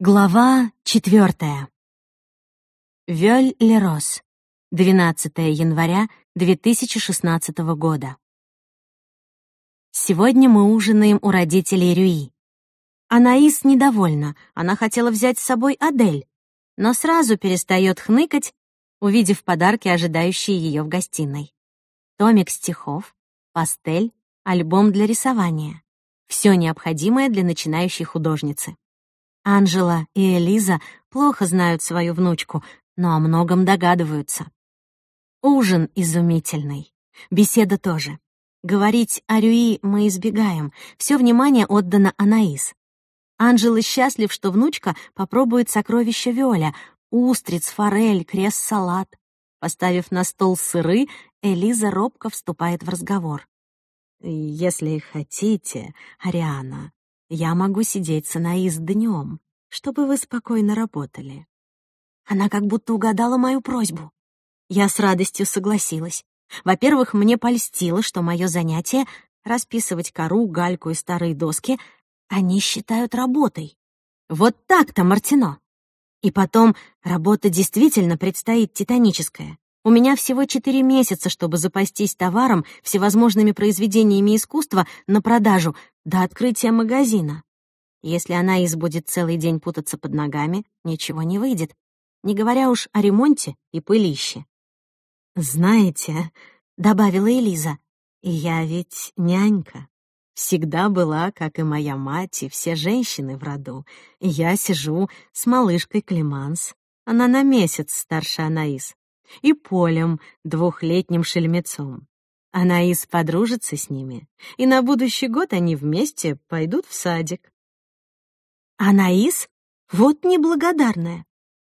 Глава четвертая. Вёль-Лерос. 12 января 2016 года. Сегодня мы ужинаем у родителей Рюи. Анаис недовольна, она хотела взять с собой Адель, но сразу перестает хныкать, увидев подарки, ожидающие ее в гостиной. Томик стихов, пастель, альбом для рисования. Все необходимое для начинающей художницы. Анжела и Элиза плохо знают свою внучку, но о многом догадываются. Ужин изумительный. Беседа тоже. Говорить о Рюи мы избегаем. Все внимание отдано Анаис. Анжела счастлив, что внучка попробует сокровища Виоля — устриц, форель, крест-салат. Поставив на стол сыры, Элиза робко вступает в разговор. «Если хотите, Ариана, я могу сидеть с Анаис днем, чтобы вы спокойно работали. Она как будто угадала мою просьбу. Я с радостью согласилась. Во-первых, мне польстило, что мое занятие — расписывать кору, гальку и старые доски — они считают работой. Вот так-то, Мартино. И потом, работа действительно предстоит титаническая. У меня всего четыре месяца, чтобы запастись товаром, всевозможными произведениями искусства на продажу до открытия магазина. Если она будет целый день путаться под ногами, ничего не выйдет, не говоря уж о ремонте и пылище. «Знаете», — добавила Элиза, — «я ведь нянька. Всегда была, как и моя мать, и все женщины в роду. Я сижу с малышкой Клеманс. Она на месяц старше Анаис и Полем, двухлетним шельмецом. Анаис подружится с ними, и на будущий год они вместе пойдут в садик. Анаис? Вот неблагодарная.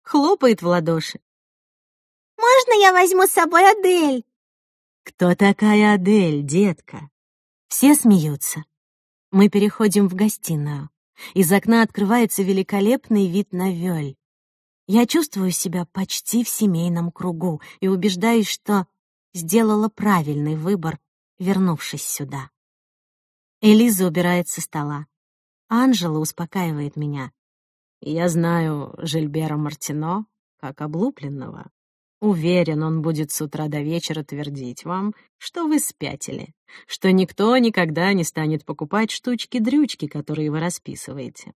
Хлопает в ладоши. «Можно я возьму с собой Адель?» «Кто такая Адель, детка?» Все смеются. Мы переходим в гостиную. Из окна открывается великолепный вид на Вёль. Я чувствую себя почти в семейном кругу и убеждаюсь, что сделала правильный выбор, вернувшись сюда. Элиза убирает со стола. Анжела успокаивает меня. Я знаю Жильбера Мартино как облупленного. Уверен, он будет с утра до вечера твердить вам, что вы спятили, что никто никогда не станет покупать штучки-дрючки, которые вы расписываете.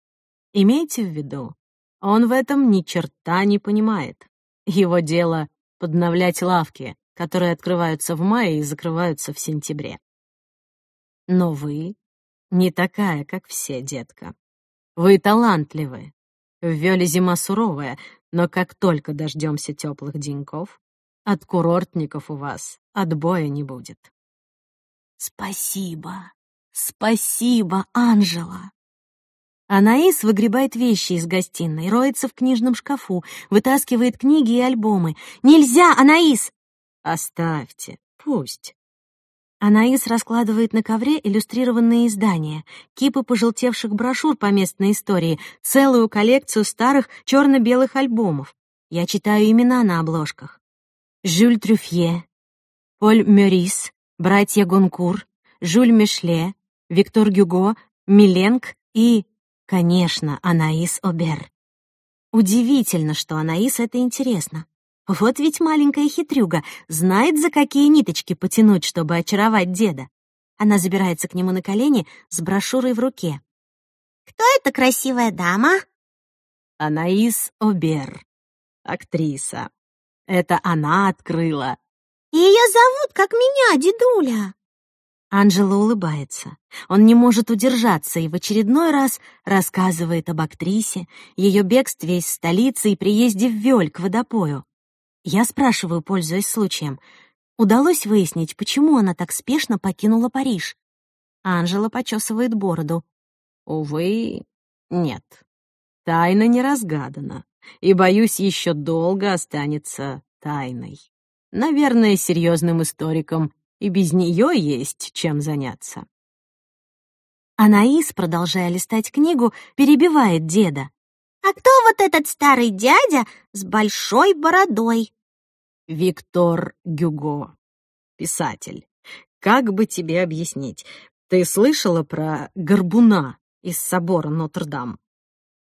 Имейте в виду, он в этом ни черта не понимает. Его дело — подновлять лавки, которые открываются в мае и закрываются в сентябре. Но вы не такая, как все, детка. Вы талантливы. В Вёле зима суровая, но как только дождемся теплых деньков, от курортников у вас отбоя не будет. Спасибо, спасибо, Анжела. Анаис выгребает вещи из гостиной, роется в книжном шкафу, вытаскивает книги и альбомы. «Нельзя, Анаис!» «Оставьте, пусть». Анаис раскладывает на ковре иллюстрированные издания, кипы пожелтевших брошюр по местной истории, целую коллекцию старых черно-белых альбомов. Я читаю имена на обложках. Жюль Трюфье, Поль Мёрис, братья Гонкур, Жюль Мишле, Виктор Гюго, Миленк и Конечно, Анаис Обер. Удивительно, что Анаис это интересно. Вот ведь маленькая хитрюга знает, за какие ниточки потянуть, чтобы очаровать деда. Она забирается к нему на колени с брошюрой в руке. «Кто эта красивая дама?» Анаис Обер, актриса. Это она открыла. Ее зовут, как меня, дедуля. Анжела улыбается. Он не может удержаться и в очередной раз рассказывает об актрисе, ее бегстве из столицы и приезде в Вёль к водопою. Я спрашиваю, пользуясь случаем, удалось выяснить, почему она так спешно покинула Париж? Анжела почесывает бороду. Увы, нет. Тайна не разгадана, и, боюсь, еще долго останется тайной. Наверное, серьезным историкам и без нее есть чем заняться. Анаис, продолжая листать книгу, перебивает деда. «А кто вот этот старый дядя с большой бородой?» Виктор Гюго, писатель. Как бы тебе объяснить? Ты слышала про Горбуна из собора Нотр-Дам?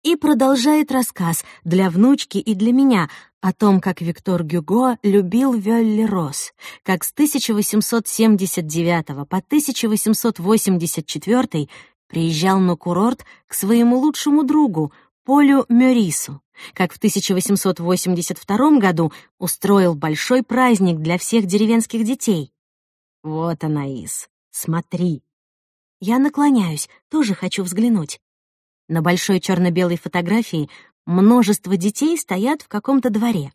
и продолжает рассказ для внучки и для меня о том, как Виктор Гюго любил Вёлли Рос, как с 1879 по 1884 приезжал на курорт к своему лучшему другу, Полю Мёрису, как в 1882 году устроил большой праздник для всех деревенских детей. Вот, Анаис, смотри. Я наклоняюсь, тоже хочу взглянуть. На большой черно-белой фотографии множество детей стоят в каком-то дворе.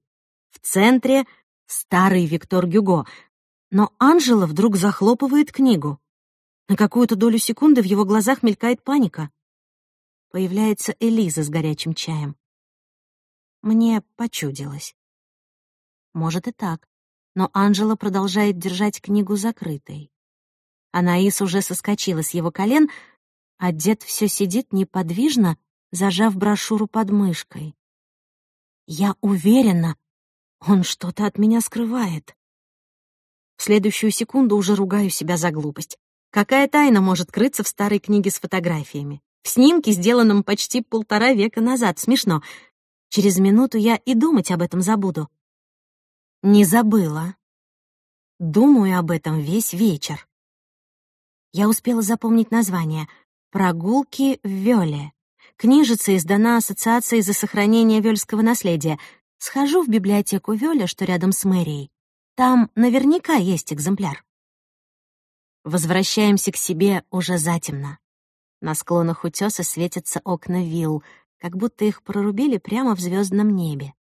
В центре — старый Виктор Гюго, но Анжела вдруг захлопывает книгу. На какую-то долю секунды в его глазах мелькает паника. Появляется Элиза с горячим чаем. Мне почудилось. Может и так, но Анжела продолжает держать книгу закрытой. Анаис уже соскочила с его колен, а дед все сидит неподвижно, зажав брошюру под мышкой. Я уверена, он что-то от меня скрывает. В следующую секунду уже ругаю себя за глупость. Какая тайна может крыться в старой книге с фотографиями? В снимке, сделанном почти полтора века назад. Смешно. Через минуту я и думать об этом забуду. Не забыла. Думаю об этом весь вечер. Я успела запомнить название «Прогулки в Вёле». Книжица издана Ассоциацией за сохранение вёльского наследия. Схожу в библиотеку Вёля, что рядом с мэрией. Там наверняка есть экземпляр. Возвращаемся к себе уже затемно. На склонах утёса светятся окна вилл, как будто их прорубили прямо в звёздном небе.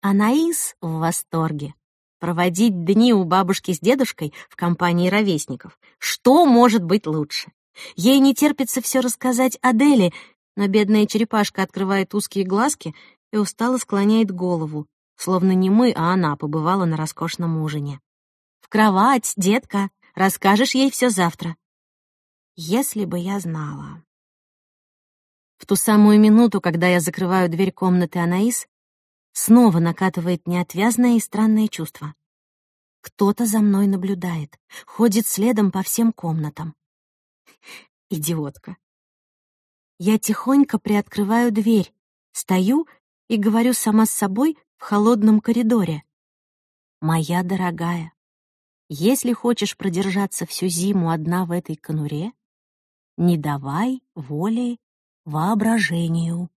Анаис в восторге. Проводить дни у бабушки с дедушкой в компании ровесников. Что может быть лучше? Ей не терпится всё рассказать Аделе, но бедная черепашка открывает узкие глазки и устало склоняет голову, словно не мы, а она побывала на роскошном ужине. «В кровать, детка!» Расскажешь ей все завтра. Если бы я знала. В ту самую минуту, когда я закрываю дверь комнаты Анаис, снова накатывает неотвязное и странное чувство. Кто-то за мной наблюдает, ходит следом по всем комнатам. Идиотка. Я тихонько приоткрываю дверь, стою и говорю сама с собой в холодном коридоре. «Моя дорогая, если хочешь продержаться всю зиму одна в этой конуре, не давай воли воображению.